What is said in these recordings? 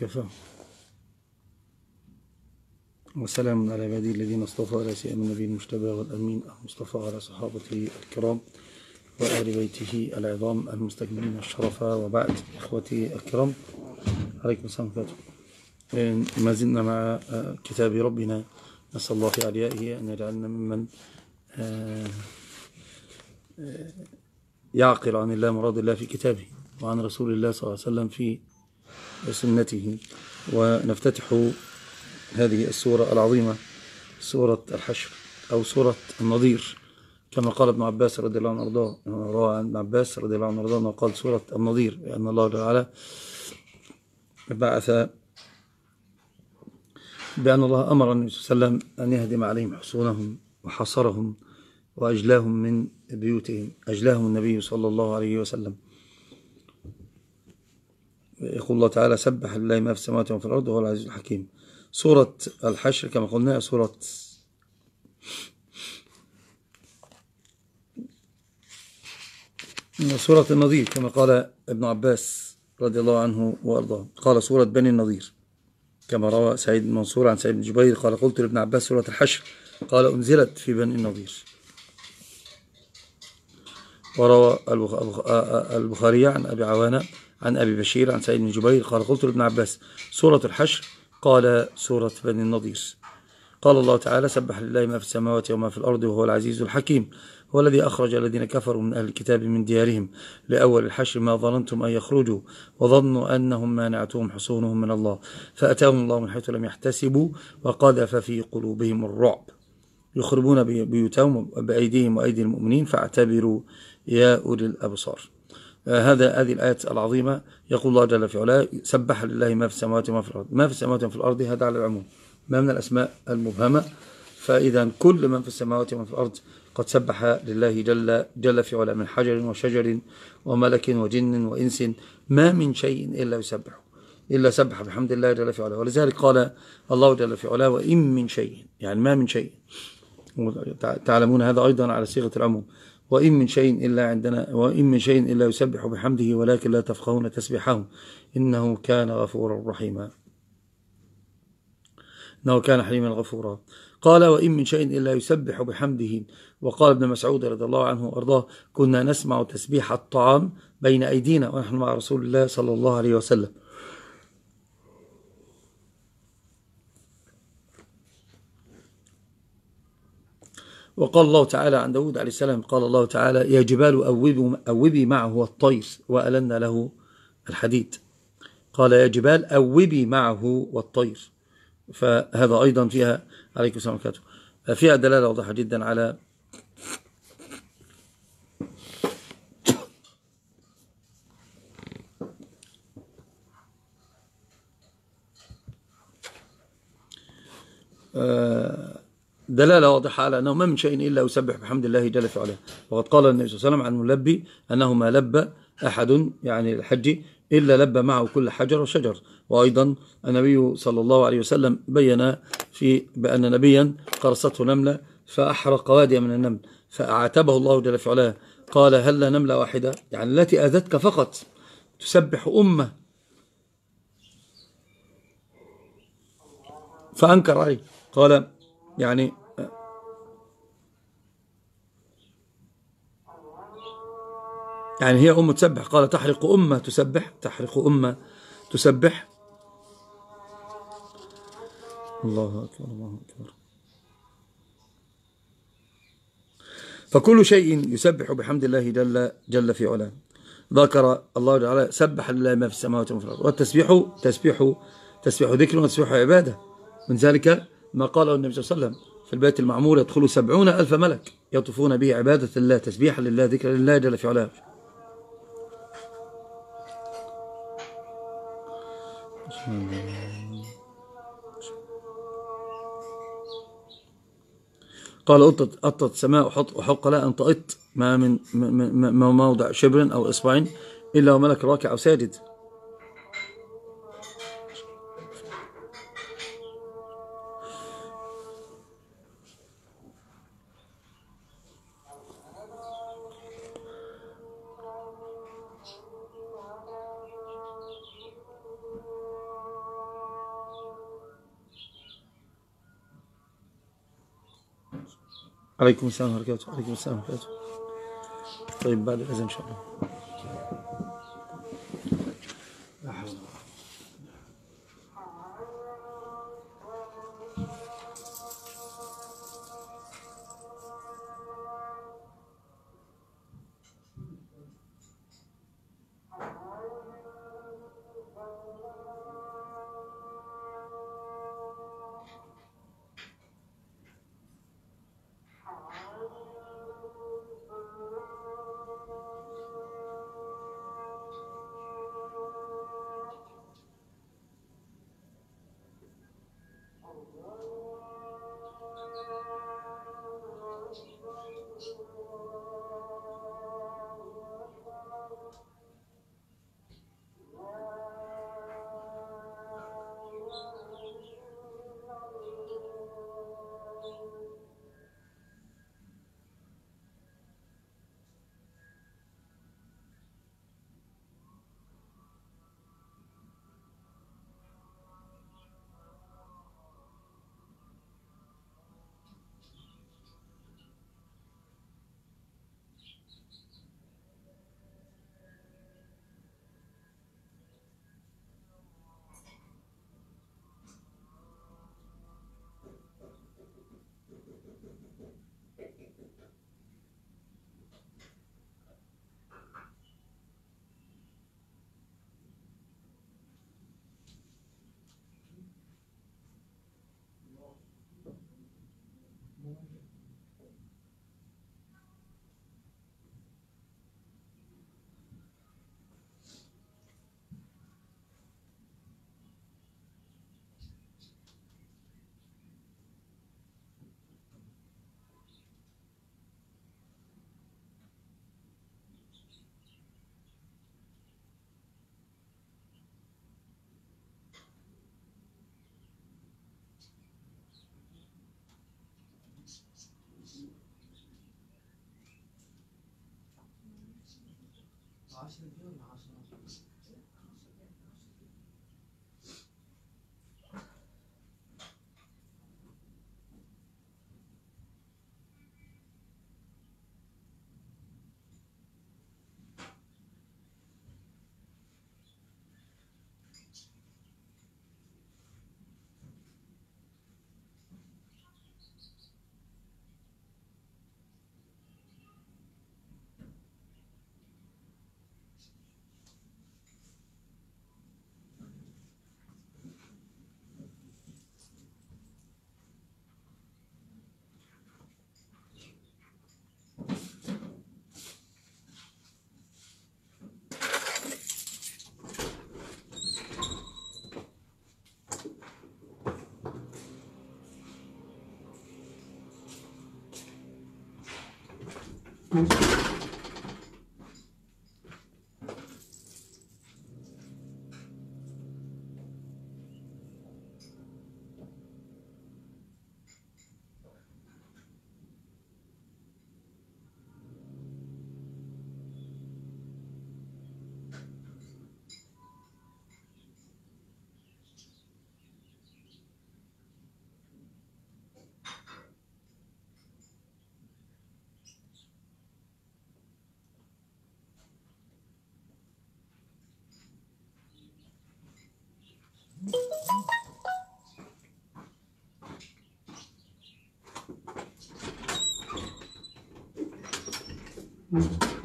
وكفى وسلام على عبادي الذين اصطفى على سيئة النبي المجتبى والأمين المصطفى على صحابته الكرام وآل بيته العظام المستكملين الشرف. وبعد إخوتي الكرام عليكم السلام عليكم ما زلنا مع كتاب ربنا. نسأل الله في عليائه أن يجعلنا ممن يعقل عن الله مراد الله في كتابه وعن رسول الله صلى الله عليه وسلم في سنته ونفتتح هذه السورة العظيمة سورة الحشر أو سورة النظير كما قال ابن عباس رضي الله عنه وأرضاه. روى عن ابن عباس رضي الله عنه وأرضاه قال سورة النظير لأن الله تعالى بعث بأن الله أمر النبي صلى الله عليه وسلم أن يهدم عليهم حصونهم وحصرهم وأجلاهم من بيوتهم أجلاهم النبي صلى الله عليه وسلم. يقول الله تعالى سبح لله ما في السماوات وما في الأرض وهو العزيز الحكيم. سورة الحشر كما قلنا سورة سورة النظير كما قال ابن عباس رضي الله عنه وأرضاه. قال سورة بني النظير كما روى سعيد بن منصور عن سعيد بن جبير قال قلت لابن عباس سورة الحشر. قال أنزلت في بني النظير. وروى البخاري عن أبي عوانة عن أبي بشير عن سعيد بن جبير قال قلت لابن عباس سورة الحشر؟ قال سورة بني النضير. قال الله تعالى سبح لله ما في السماوات وما في الأرض وهو العزيز الحكيم. هو الذي أخرج الذين كفروا من أهل الكتاب من ديارهم لأول الحشر ما ظننتم أن يخرجوا وظنوا أنهم مانعتهم حصونهم من الله. فأتاهم الله من حيث لم يحتسبوا وقذف في قلوبهم الرعب. يخربون بيوتهم بأيديهم وأيدي المؤمنين فاعتبروا يا أولي الأبصار. هذا هذه الآيات العظيمة. يقول الله جل في علاه سبح لله ما في السماوات وما في الأرض. ما في السماوات وما في الأرض هذا على العموم ما من الأسماء المبهمة. فإذا كل من في السماوات ومن في الأرض قد سبح لله جل, جل في علاه من حجر وشجر وملك وجن وإنس. ما من شيء إلا يسبح إلا سبح بحمد الله جل في علاه. ولذلك قال الله جل في علاه وإن من شيء يعني ما من شيء. تعلمون هذا أيضا على صيغة العموم. وإن من شيء إلا عندنا وإن من شيء إلا يسبح بحمده ولكن لا تفقهون تسبحهم إنه كان غفورا رحيما. إنه كان حليما غفورا. قال وإن من شيء إلا يسبح بحمده. وقال ابن مسعود رضي الله عنه وأرضاه كنا نسمع تسبيح الطعام بين أيدينا ونحن مع رسول الله صلى الله عليه وسلم. وقال الله تعالى عن داود عليه السلام قال الله تعالى يا جبال أوبي معه الطير وألنا له الحديد. قال يا جبال أوبي معه والطير. فهذا أيضا فيها عليكم السلام عليكم فيها دلالة واضحة جدا على آه دلالة واضحة على أنه ما من شيء إلا يسبح بحمد الله جل في علاه. وقد قال النبي صلى الله عليه وسلم عن الملبي أنه ما لبى أحد يعني الحج إلا لبى معه كل حجر وشجر. وأيضا النبي صلى الله عليه وسلم بين في بأن نبيا قرصته نملة فأحرق واديا من النمل فأعتبه الله جل في علاه. قال هل لا نملة واحدة؟ يعني التي أذتك فقط تسبح أمة. فأنكر عليه. قال يعني يعني هي أم تسبح. قال تحرق أمة تسبح. تحرق أمة تسبح. الله أكبر الله أكبر. فكل شيء يسبح بحمد الله جل, جل في علاه. ذكر الله تعالى سبح لله ما في السماوات وما في الأرض. والتسبيح تسبيح تسبيح ذكر وتسبيح عبادة. من ذلك ما قاله النبي صلى الله عليه وسلم في البيت المعمور يدخل سبعون ألف ملك يطوفون به عبادة الله تسبيحا لله ذكر لله جل في علاه. قال أطت, السماء وحق لا أن طئت ما من موضع شبر أو إصبعين إلا وملك راكع أو ساجد. عليكم السلام ورحمة الله عليكم السلام ورحمة الله طيب بعد الأذان إن شاء الله. 现在没有拿什么东西。Mm-hmm.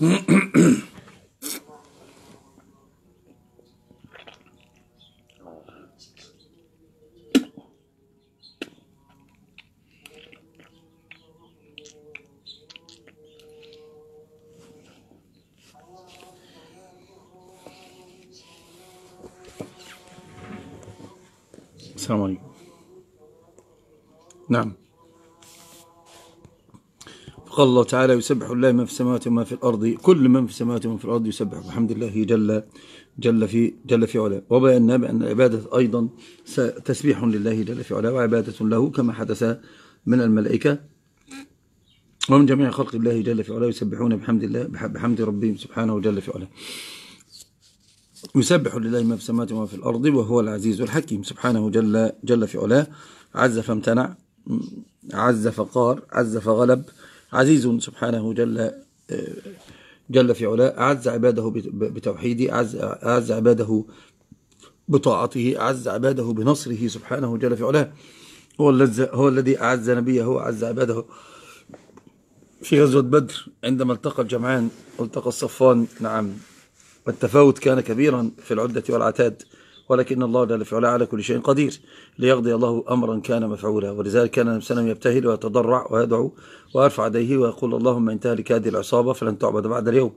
السلام عليكم نعم فقال الله تعالى يسبح الله ما في السماوات وما في الأرض كل من في السماوات وما في الأرض يسبح بحمد الله جل جل في جل في علاه. وبينا بأن العبادة أيضا تسبيح لله جل في علاه وعبادة له كما حدث من الملائكة. ومن جميع خلق الله جل في علاه يسبحون بحمد الله بحمد ربهم سبحانه جل في علاه. يسبح لله ما في السماوات وما في الأرض وهو العزيز الحكيم. سبحانه جل, جل في علاه. عز فامتنع عز فقار عز فغلب عزيز سبحانه جل جل في علاه أعز عباده بتوحيده أعز, أعز عباده بطاعته أعز عباده بنصره سبحانه جل في علاه. هو الذي هو الذي أعز نبيه وأعز عباده. في غزوة بدر عندما التقى الجمعان والتقى الصفان نعم والتفاوت كان كبيرا في العدة والعتاد ولكن الله جل في علاه على كل شيء قدير ليقضي الله أمرا كان مفعولا ولذلك كان النبي صلى يبتهل ويتضرع ويدعو ويرفع يديه ويقول اللهم إن تهلك هذه العصابة فلن تعبد بعد اليوم.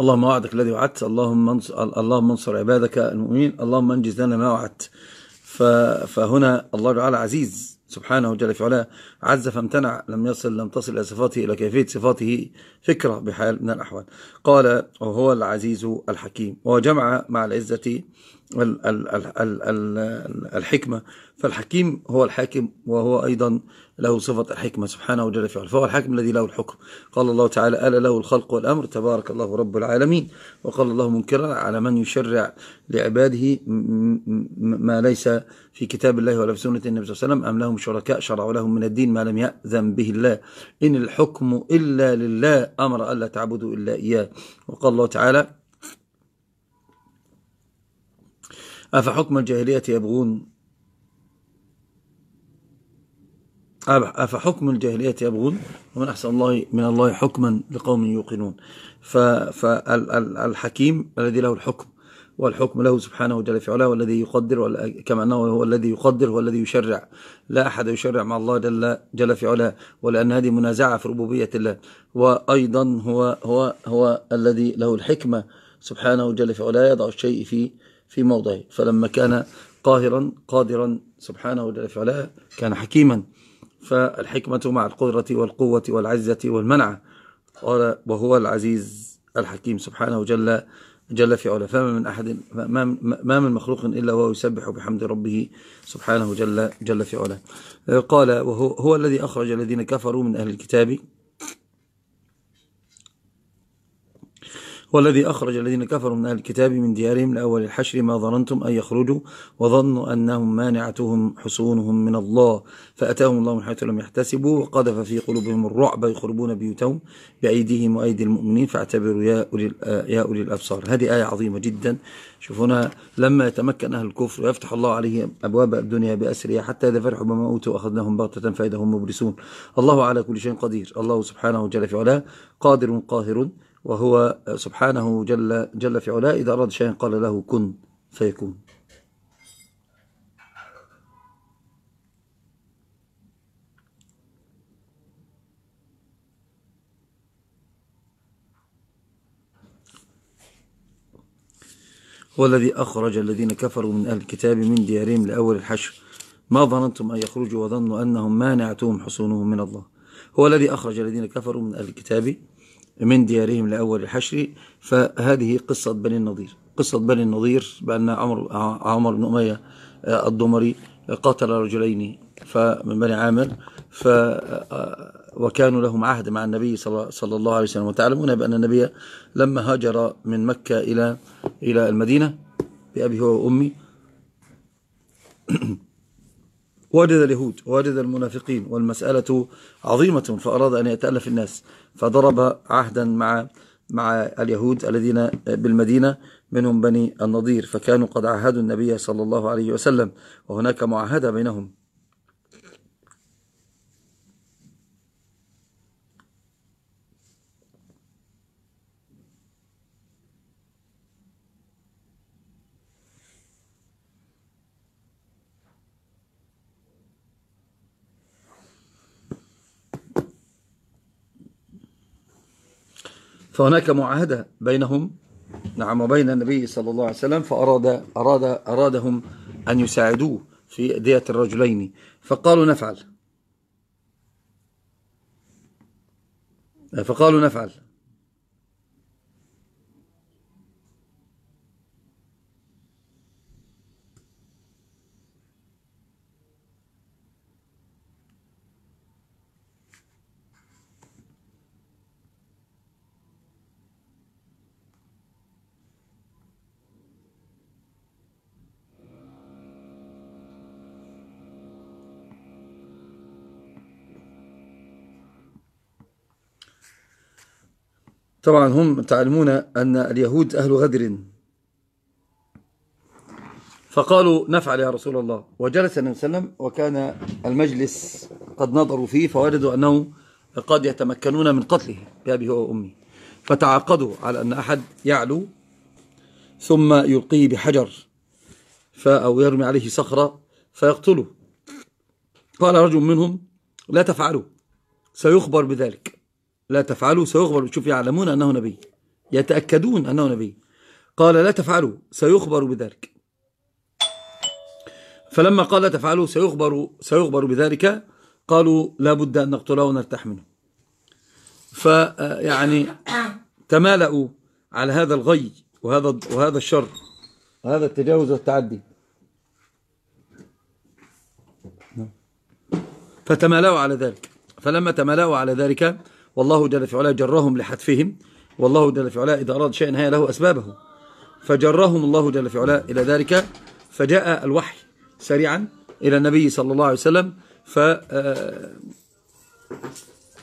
اللهم وعدك الذي وعدت اللهم انصر, اللهم انصر عبادك المؤمنين اللهم انجز لنا ما وعدت. فهنا الله تعالى عزيز سبحانه جل في علاه عز فامتنع لم يصل لم تصل إلى صفاته إلى كيفية صفاته فكرة بحال من الأحوال. قال وهو العزيز الحكيم وجمع مع العزة الحكمة. فالحكيم هو الحاكم وهو أيضا له صفة الحكمة سبحانه وجل في فهو الحاكم الذي له الحكم. قال الله تعالى ألا له الخلق والأمر؟ تبارك الله رب العالمين. وقال الله منكرا على من يشرع لعباده ما ليس في كتاب الله ولا في سنة النبي صلى الله عليه وسلم أم لهم شركاء شرعوا لهم من الدين ما لم يأذن به الله. إن الحكم إلا لله أمر ألا تعبدوا إلا إياه. وقال الله تعالى أفحكم الجاهلية يبغون؟ أفحكم الجاهلية يبغون؟ ومن أحسن الله من الله حكما لقوم يوقنون. فالحكيم الذي له الحكم والحكم له سبحانه وجل في علاه والذي يقدر كما أنه هو الذي يقدر هو الذي يشرع. لا أحد يشرع مع الله جل, جل في علاه ولأن هذه منازعة في ربوبية الله. وأيضا هو, هو, هو الذي له الحكمة سبحانه وجل في علاه يضع الشيء في في موضعه فلما كان قاهرا قادرا سبحانه وجل في علاه كان حكيما. فالحكمة مع القدرة والقوة والعزة والمنع. قال وهو العزيز الحكيم سبحانه جل جل في علا فما من أحد ما من مخلوق إلا وهو يسبح بحمد ربه سبحانه جل جل في علا قال وهو هو الذي أخرج الذين كفروا من أهل الكتاب. والذي أخرج الذين كفروا من أهل الكتاب من ديارهم لأول الحشر ما ظننتم أن يخرجوا وظنوا أنهم مانعتهم حصونهم من الله. فأتاهم الله من حيث لم يحتسبوا وقذف في قلوبهم الرعب يخربون بيوتهم بأيديهم وأيدي المؤمنين. فاعتبروا يا أولي, يا أولي الأبصار. هذه آية عظيمة جدا. شوفونا لما يتمكن أهل الكفر ويفتح الله عليهم أبواب الدنيا بأسرها حتى إذا فرحوا بما أوتوا أخذناهم بغتة فإذا هم مبلسون. الله على كل شيء قدير. الله سبحانه جل في علاه قادر قاهر. وهو سبحانه جل, جل في علاه. إذا أراد شيئا قال له كن فيكون هو الذي أخرج الذين كفروا من أهل الكتاب من ديارهم لأول الحشر. ما ظننتم أن يخرجوا وظنوا أنهم مانعتهم حصونهم من الله. هو الذي أخرج الذين كفروا من أهل الكتاب من ديارهم لأول الحشر فهذه قصة بني النضير. قصة بني النضير بأن عمر, عمر بن أمية الضمري قاتل رجلين فمن بني عامر ف وكانوا لهم عهد مع النبي صلى الله عليه وسلم. وتعلمون بأن النبي لما هاجر من مكة إلى إلى المدينة بأبي هو وأمي وجد اليهود وجد المنافقين والمسألة عظيمة فأراد أن يتألف الناس فضرب عهدا مع مع اليهود الذين بالمدينة منهم بني النضير فكانوا قد عهدوا النبي صلى الله عليه وسلم وهناك معاهدة بينهم. فهناك معاهدة بينهم نعم وبين النبي صلى الله عليه وسلم فأراد أراد أرادهم أن يساعدوه في دية الرجلين. فقالوا نفعل. فقالوا نفعل. طبعا هم تعلمون أن اليهود أهل غدر. فقالوا نفعل يا رسول الله. وجلس النبي صلى الله عليه وسلم وكان المجلس قد نظروا فيه فوجدوا أنه قد يتمكنون من قتله بأبي وأمي فتعاقدوا على أن أحد يعلو ثم يلقيه بحجر أو يرمي عليه صخرة فيقتله. قال رجل منهم لا تفعلوا سيخبر بذلك. لا تفعلوا سيخبر شوف يعلمون أنه نبي يتأكدون أنه نبي. قال لا تفعلوا سيخبر بذلك. فلما قال لا تفعلوا سيخبر, سيخبر بذلك قالوا لا بد أن نقتله ونرتاح منه. فيعني تمالأوا على هذا الغي وهذا, وهذا الشر وهذا التجاوز والتعدي. فتمالأوا على ذلك. فلما تمالأوا على ذلك والله جل في علاه جرهم لحتفهم والله جل في علاه إذا أراد شيئا هي له أسبابه. فجرهم الله جل في علاه إلى ذلك فجاء الوحي سريعا إلى النبي صلى الله عليه وسلم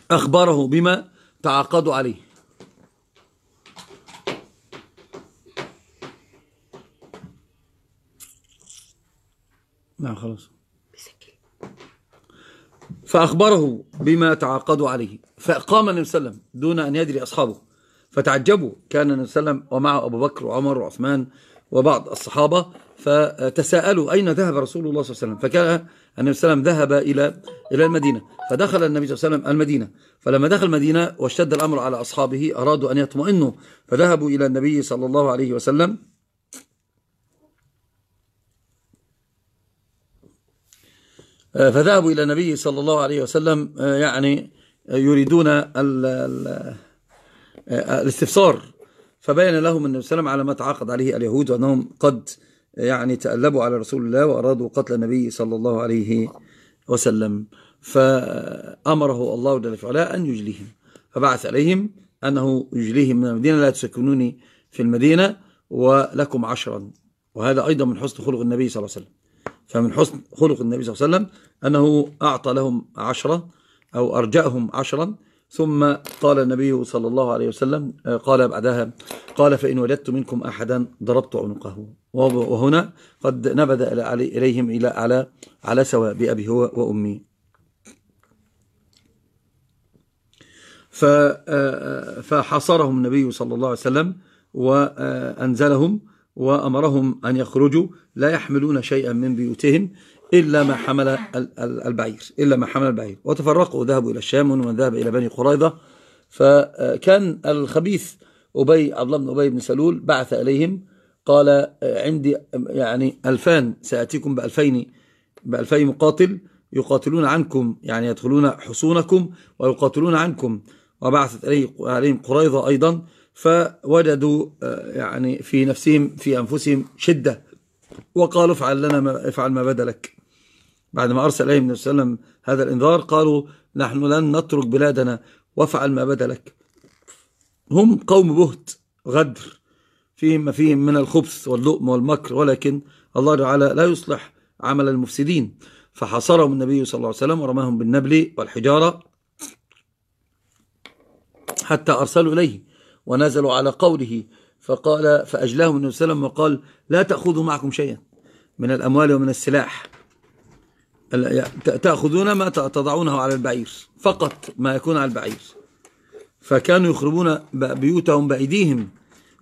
فأخبره بما تعاقدوا عليه. نعم خلاص. فأخبره بما تعاقدوا عليه. فقام النبي صلى الله عليه وسلم دون أن يدري أصحابه. فتعجبوا كان النبي صلى الله عليه وسلم ومعه أبو بكر وعمر وعثمان وبعض الصحابة فتساءلوا أين ذهب رسول الله صلى الله عليه وسلم؟ فكان النبي صلى الله عليه وسلم ذهب إلى إلى المدينة. فدخل النبي صلى الله عليه وسلم المدينة. فلما دخل المدينة واشتد الأمر على أصحابه أرادوا أن يطمئنوا فذهبوا إلى النبي صلى الله عليه وسلم. فذهبوا إلى النبي صلى الله عليه وسلم يعني يريدون الاستفسار. فبين لهم النبي صلى الله عليه وسلم على ما تعاقد عليه اليهود وأنهم قد يعني تألبوا على رسول الله وأرادوا قتل النبي صلى الله عليه وسلم. فأمره الله جل وعلا أن يجليهم. فبعث عليهم أنه يجليهم من المدينة لا تسكنوني في المدينة ولكم عشرا. وهذا أيضا من حسن خلق النبي صلى الله عليه وسلم. فمن حسن خلق النبي صلى الله عليه وسلم أنه أعطى لهم عشرة أو أرجأهم عشرا ثم قال النبي صلى الله عليه وسلم قال بعدها قال فإن وجدت منكم أحدا ضربت عنقه. وهنا قد نبذ إليهم إلى على على سواء بأبي هو وأمي. فحاصرهم النبي صلى الله عليه وسلم وأنزلهم وأمرهم أن يخرجوا لا يحملون شيئا من بيوتهم إلا ما حمل البعير إلا ما حمل البعير. وتفرقوا ذهبوا إلى الشام ومن ذهب إلى بني قريظة. فكان الخبيث أبي عبد الله بن أبي بن سلول بعث إليهم قال عندي يعني ألفان سأتيكم بألفين بألفين مقاتل يقاتلون عنكم يعني يدخلون حصونكم ويقاتلون عنكم. وبعثت عليهم قريظة أيضا فوجدوا يعني في نفسهم في أنفسهم شدة وقالوا افعل لنا ما افعل ما بدا لك بعد ما أرسل إليهم النبي صلى الله عليه وسلم هذا الإنذار قالوا نحن لن نترك بلادنا وافعل ما بدا لك هم قوم بهت غدر فيهم ما فيهم من الخبث واللؤم والمكر ولكن الله تعالى لا يصلح عمل المفسدين. فحصرهم النبي صلى الله عليه وسلم ورماهم بالنبل والحجارة حتى أرسلوا إليه ونزلوا على قوله فقال فأجلاهم النبي صلى الله عليه وسلم وقال لا تأخذوا معكم شيئا من الأموال ومن السلاح. تأخذون ما تضعونه على البعير فقط ما يكون على البعير. فكانوا يخربون بيوتهم بأيديهم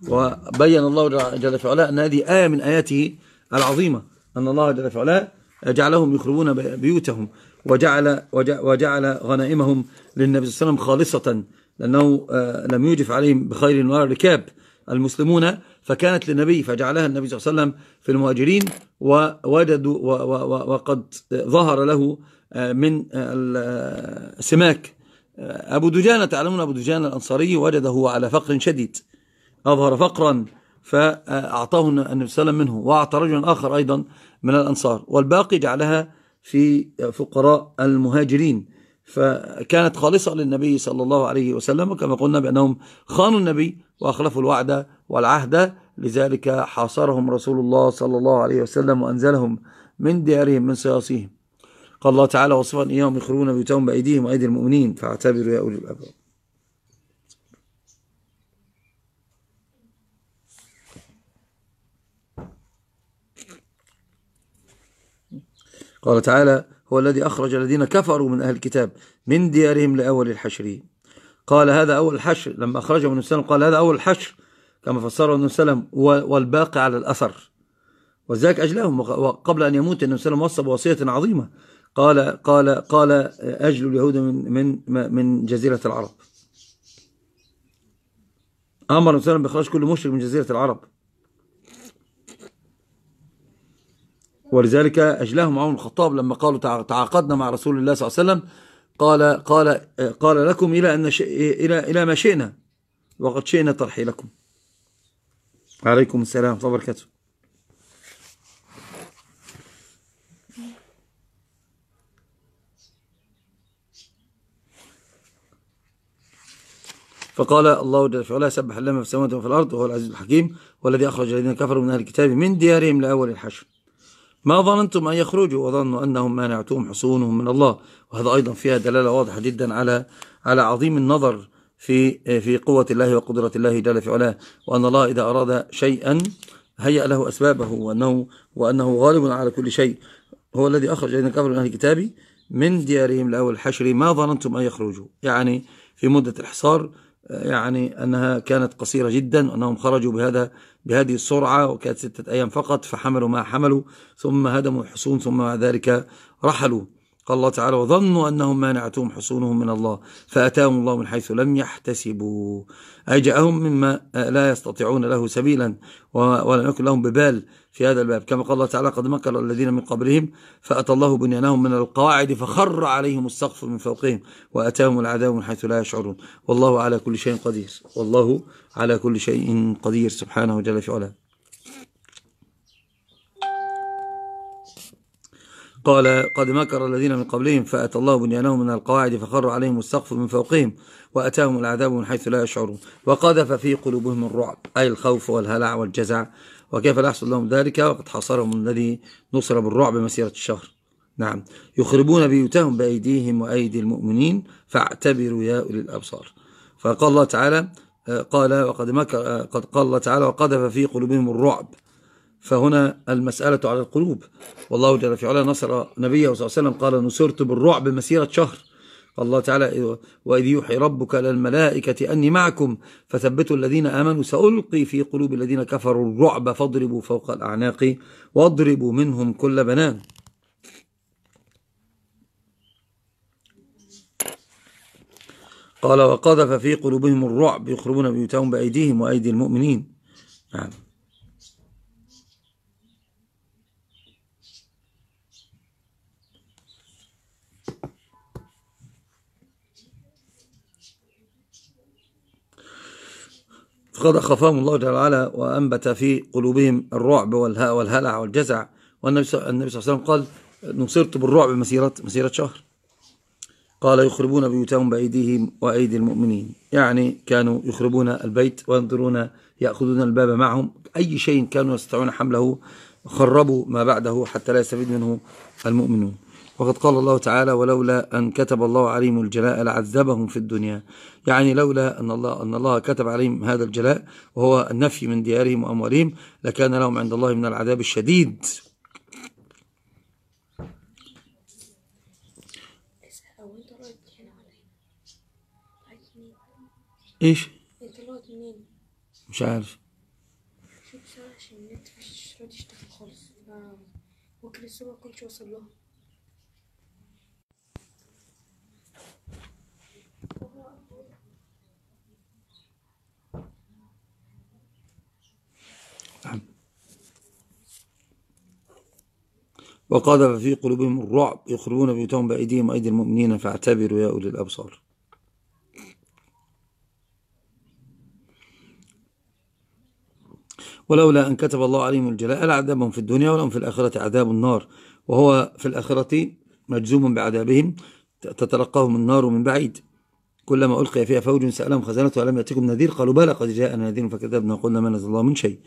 وبين الله جل وعلا أن هذه آية من آياته العظيمة أن الله جل وعلا جعلهم يخربون بيوتهم وجعل, وجعل غنائمهم للنبي صلى الله عليه وسلم خالصة لأنه آه، لم يجف عليهم بخير ولا ركاب المسلمون فكانت للنبي فجعلها النبي صلى الله عليه وسلم في المهاجرين ووجدوا وقد ظهر له آه، من السماك آه، أبو دجانة تعلمون أبو دجانة الأنصاري وجده على فقر شديد. أظهر فقرا فأعطاه النبي صلى الله عليه وسلم منه وأعطى رجلا آخر أيضا من الأنصار. والباقي جعلها في فقراء المهاجرين. فكانت خالصة للنبي صلى الله عليه وسلم وكما قلنا بأنهم خانوا النبي وأخلفوا الوعد والعهد. لذلك حاصرهم رسول الله صلى الله عليه وسلم وأنزلهم من ديارهم من سياصيهم قال الله تعالى وصفا إياهم يخرون بيوتهم بأيديهم وأيدي المؤمنين. فاعتبروا يا أولي الأبصار قال تعالى هو الذي أخرج الذين كفروا من أهل الكتاب من ديارهم لأول الحشر. قال هذا أول الحشر لما أخرجه من السلام قال هذا أول الحشر كما فسره عليه وسلم والباقي على الأثر. وذلك أجلهم وقبل أن يموت عليه وسلم وصى بوصية عظيمة. قال قال قال أجل اليهود من من من جزيرة العرب. أمر عليه وسلم بإخراج كل مشرك من جزيرة العرب. ولذلك أجلهم عمر الخطاب لما قالوا تعاقدنا مع رسول الله صلى الله عليه وسلم قال قال قال لكم إلى أن إلى إلى ما شئنا وقد شئنا ترحيلكم عليكم السلام ورحمة وبركاته. فقال الله جل في علاه سبح لما في السماوات وفي الأرض وهو العزيز الحكيم والذي أخرج الذين كفروا من أهل الكتاب من ديارهم لأول الحشر. ما ظننتم أن يخرجوا وظنوا أنهم مانعتهم حصونهم من الله. وهذا أيضا فيها دلالة واضحة جدا على على عظيم النظر في في قوة الله وقدرة الله جل في علاه وأن الله إذا أراد شيئا هيأ له أسبابه وأنه, وأنه غالب على كل شيء. هو الذي أخرج الذين كفروا من أهل الكتاب من ديارهم لأول الحشر. ما ظننتم أن يخرجوا؟ يعني في مدة الحصار يعني أنها كانت قصيرة جدا وأنهم خرجوا بهذا بهذه السرعة وكانت ستة أيام فقط فحملوا ما حملوا ثم هدموا الحصون ثم مع ذلك رحلوا. قال الله تعالى وظنوا أنهم مانعتهم حصونهم من الله فأتاهم الله من حيث لم يحتسبوا. أي جاءهم مما لا يستطيعون له سبيلا ولم يكن لهم ببال في هذا الباب. كما قال الله تعالى قد مكر الذين من قبلهم فأتى الله بنيانهم من القواعد فخر عليهم السقف من فوقهم وأتاهم العذاب من حيث لا يشعرون. والله على كل شيء قدير. والله على كل شيء قدير. سبحانه جل في علاه. قال قد مكر الذين من قبلهم فأتى الله بنيانهم من القواعد فخر عليهم السقف من فوقهم وأتاهم العذاب من حيث لا يشعرون. وقذف في قلوبهم الرعب أي الخوف والهلع والجزع. وكيف لا يحصل لهم ذلك؟ وقد حاصرهم الذي نصر بالرعب مسيرة الشهر. نعم. يخربون بيوتهم بأيديهم وأيدي المؤمنين فاعتبروا يا أولي الأبصار. فقال الله تعالى قال وقد مكر قد قال الله تعالى وقذف في قلوبهم الرعب. فهنا المسألة على القلوب. والله جل في علاه نصر نبيه صلى الله عليه وسلم قال نصرت بالرعب مسيرة شهر. قال الله تعالى وإذ يوحي ربك للملائكة أني معكم فثبتوا الذين آمنوا سألقي في قلوب الذين كفروا الرعب فاضربوا فوق الأعناق واضربوا منهم كل بنان. قال وقذف في قلوبهم الرعب يخربون بيوتهم بأيديهم وأيدي المؤمنين. نعم. فقد أخفاهم الله جل وعلا وأنبت في قلوبهم الرعب والهلع والجزع. والنبي صلى الله عليه وسلم قال نصرت بالرعب مسيرة, مسيرة شهر. قال يخربون بيوتهم بأيديهم وأيدي المؤمنين. يعني كانوا يخربون البيت وينظرون يأخذون الباب معهم. أي شيء كانوا يستطيعون حمله خربوا ما بعده حتى لا يستفيد منه المؤمنون. وقد قال الله تعالى ولولا أن كتب الله عليهم الجلاء لعذبهم في الدنيا. يعني لولا أن الله, أن الله كتب عليهم هذا الجلاء وهو النفي من ديارهم وأموالهم لكان لهم عند الله من العذاب الشديد. إيش؟ مش عارف. ممكن لسه ما كنتش وصل له وقذف في قلوبهم الرعب يخربون بيوتهم بأيديهم وأيدي المؤمنين فاعتبروا يا أولي الأبصار. ولولا أن كتب الله عليهم الجلاء لعذبهم في الدنيا ولهم في الآخرة عذاب النار. وهو في الآخرة مجزوم بعذابهم تتلقاهم النار من بعيد. كلما ألقي فيها فوج سألهم خزانته ولم يأتكم نذير؟ قالوا بلى قد جاءنا نذير فكذبنا وقلنا ما نزل الله من شيء.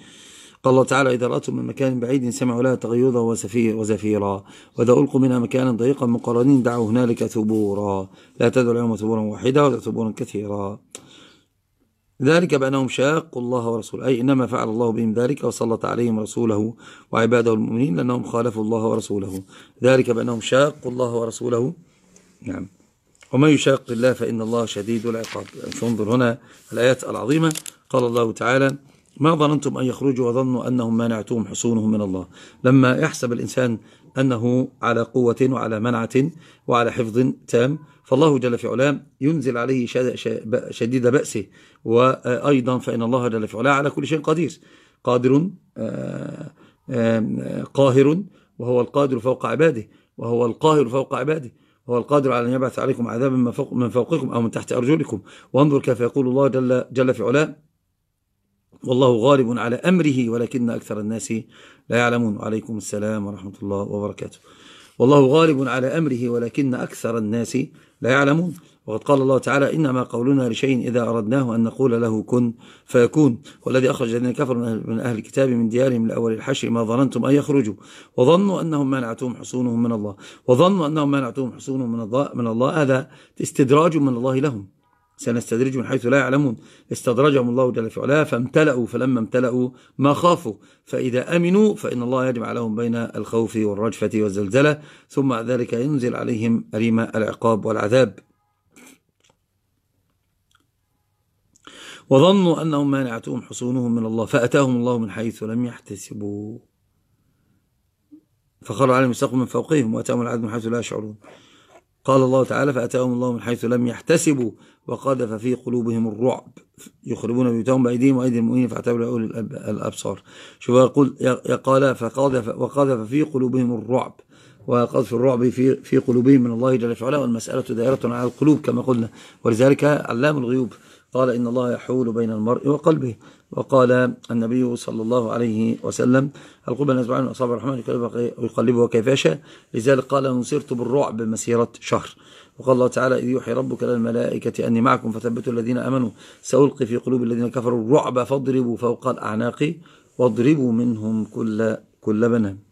قال الله تعالى إذا رأتم من مكان بعيد سمعوا لها تغيظا وزفيرا. وإذا ألقوا منها مكانا ضيقا مقرنين دعوا هنالك ثبورا. لا تدعوا اليوم ثبورا واحدا ولا ثبورا كثيرا. ذلك بأنهم شاقوا الله ورسوله. أي إنما فعل الله بهم ذلك وسلط عليهم رسوله وعباده المؤمنين لأنهم خالفوا الله ورسوله. ذلك بأنهم شاقوا الله ورسوله. نعم. ومن يشاق الله فإن الله شديد العقاب. انظر هنا الآيات العظيمة. قال الله تعالى ما ظننتم أن يخرجوا وظنوا أنهم مانعتهم حصونهم من الله. لما يحسب الإنسان أنه على قوة وعلى منعة وعلى حفظ تام فالله جل في علاه ينزل عليه شديد بأسه. وأيضا فإن الله جل في علاه على كل شيء قدير. قادر آه، آه، قاهر وهو القادر فوق عباده. وهو القاهر فوق عباده. وهو القادر على أن يبعث عليكم عذابا من فوقكم أو من تحت أرجلكم. وانظر كيف يقول الله جل, جل في علاه والله غالب على أمره ولكن أكثر الناس لا يعلمون. وعليكم السلام ورحمة الله وبركاته. والله غالب على أمره ولكن أكثر الناس لا يعلمون. وقد قال الله تعالى إنما قولنا لشيء إذا أردناه أن نقول له كن فيكون. والذي أخرج الذين كفروا من أهل الكتاب من ديارهم لأول الحشر ما ظننتم أن يخرجوا. وظنوا أنهم منعتهم حصونهم من الله. وظنوا أنهم منعتهم حصونهم من الله, من الله. هذا استدراج من الله لهم. سنستدرج من حيث لا يعلمون. استدرجهم الله جل في علاه فامتلأوا فلما امتلأوا ما خافوا. فإذا أمنوا فإن الله يجمع لهم بين الخوف والرجفة والزلزلة ثم ذلك ينزل عليهم أليم العقاب والعذاب. وظنوا أنهم مانعتهم حصونهم من الله فأتاهم الله من حيث لم يحتسبوا. فخروا عليهم السقف من فوقهم وأتاهم العذاب من حيث لا يشعرون. قال الله تعالى فأتاهم الله من حيث لم يحتسبوا وقذف في قلوبهم الرعب. يخربون بيوتهم بأيديهم وأيدي المؤمنين فاعتبروا أولي الأبصار. شوف يقول قال فقذف وقذف في قلوبهم الرعب. وقذف الرعب في في قلوبهم من الله جل وعلا والمسألة دائرة على القلوب كما قلنا. ولذلك علام الغيوب. قال إن الله يحول بين المرء وقلبه. وقال النبي صلى الله عليه وسلم القلب نزع من أصابع الرحمن ويقلبه كيف يشاء. لذلك قال نصرت بالرعب مسيرة شهر. وقال الله تعالى إذ يوحي ربك للملائكة أني معكم فثبتوا الذين أمنوا. سألقي في قلوب الذين كفروا الرعب فاضربوا فوق الأعناق واضربوا منهم كل كل بنان.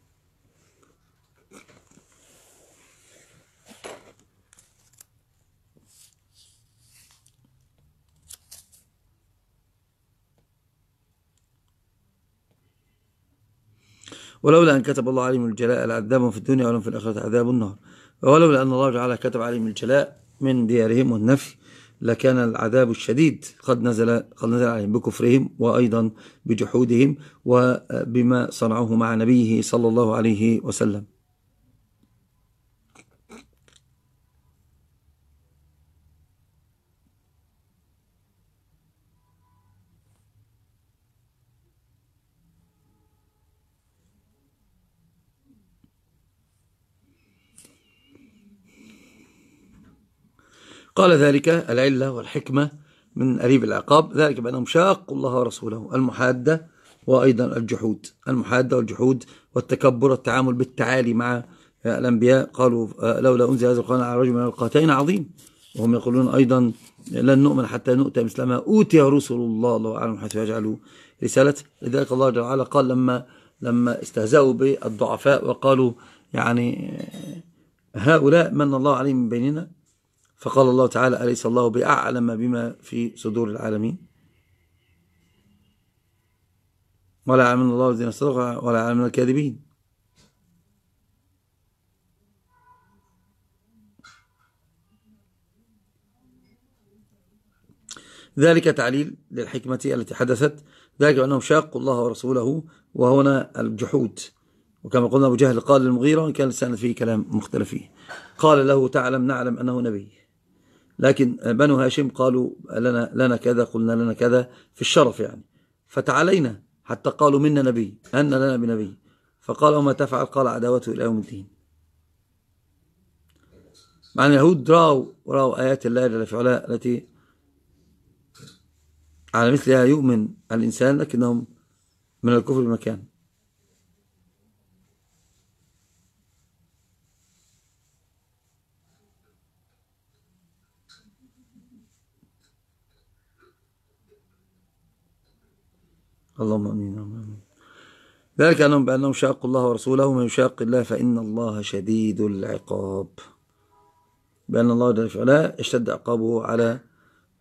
ولولا أن كتب الله عليهم الجلاء لعذبهم في الدنيا ولهم في الآخرة عذاب النار. ولولا أن الله تعالى كتب عليهم الجلاء من ديارهم والنفي لكان العذاب الشديد قد نزل قد نزل عليهم بكفرهم وأيضا بجحودهم وبما صنعوه مع نبيه صلى الله عليه وسلم. قال ذلك العلة والحكمة من قريب العقاب ذلك بأنهم شاقوا الله ورسوله المحادة وأيضا الجحود المحادة والجحود والتكبر والتعامل بالتعالي مع الأنبياء قالوا لولا أنزل هذا القرآن على رجل من القاتين عظيم. وهم يقولون أيضا لن نؤمن حتى نؤتى مثل ما أوتي رسل الله الله أعلم حيث يجعلوا رسالة. لذلك الله جل وعلا قال لما لما استهزأوا بالضعفاء وقالوا يعني هؤلاء من الله عليهم من بيننا فقال الله تعالى أليس الله بأعلم بما في صدور العالمين؟ ولا يعلم الله الذين صدقوا ولا يعلم الكاذبين. ذلك تعليل للحكمة التي حدثت. ذلك أنهم شاقوا الله ورسوله وهنا الجحود. وكما قلنا أبو جهل قال للمغيرة وإن كان لسانه فيه كلام مختلف فيه. قال له تعلم نعلم أنه نبي. لكن بنو هاشم قالوا لنا, لنا كذا قلنا لنا كذا في الشرف يعني. فتعالينا حتى قالوا منا نبي أن لنا بنبي. فقال وما تفعل؟ قال عداوته إلى يوم الدين. مع اليهود رأوا, رأوا آيات الله جل في علاء التي على مثلها يؤمن الإنسان لكنهم من الكفر بمكان اللهم آمين آمين. ذلك أنهم بأنهم شاقوا الله ورسوله من يشاق الله فإن الله شديد العقاب. بأن الله جل وعلا اشتد عقابه على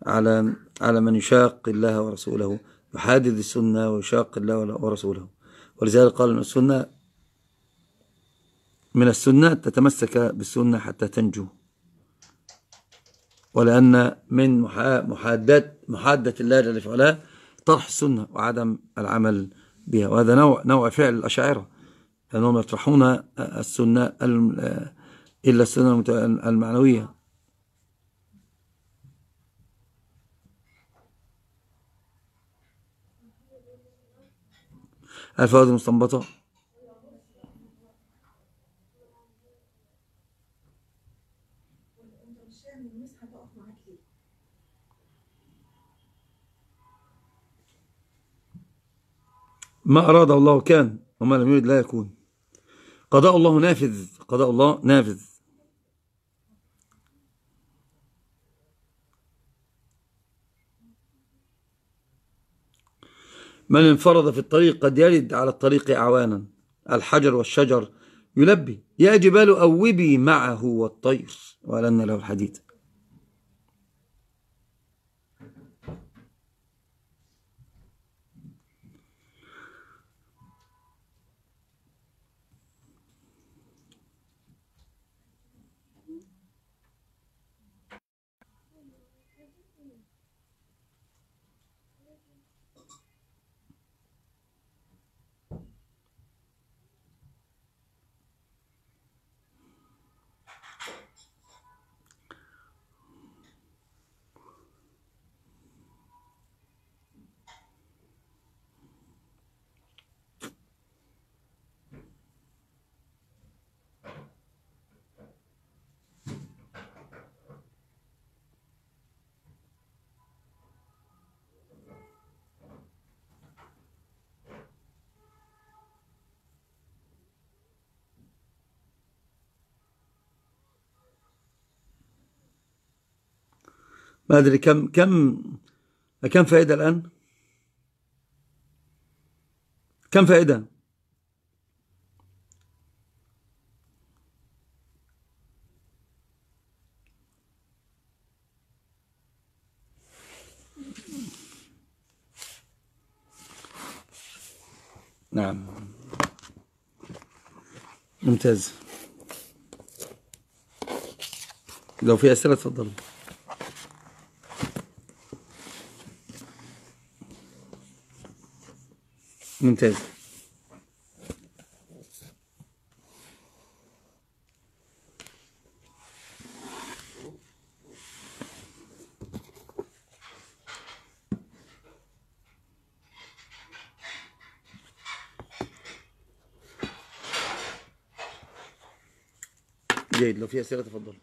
على على من يشاق الله ورسوله يحادد السنة ويشاق الله ورسوله. ولذلك قال السنة من السنة تتمسك بالسنة حتى تنجو. ولأن من محادة محادة الله جل وعلا طرح السنة وعدم العمل بها وهذا نوع, نوع فعل الأشاعرة لأنهم يطرحون السنة إلا السنة المعنوية. الفوائد المستنبطة. ما أراد الله كان وما لم يرد لا يكون. قضاء الله نافذ قضاء الله نافذ. من انفرد في الطريق قد يرد على الطريق أعوانا. الحجر والشجر يلبي. يا جبال أوبي معه والطير. ولن له الحديد. ما أدري كم كم كم فائدة الآن؟ كم فائدة؟ نعم. ممتاز. لو في أسئلة تفضلوا. ممتاز. جيد لو في أسئلة تفضل.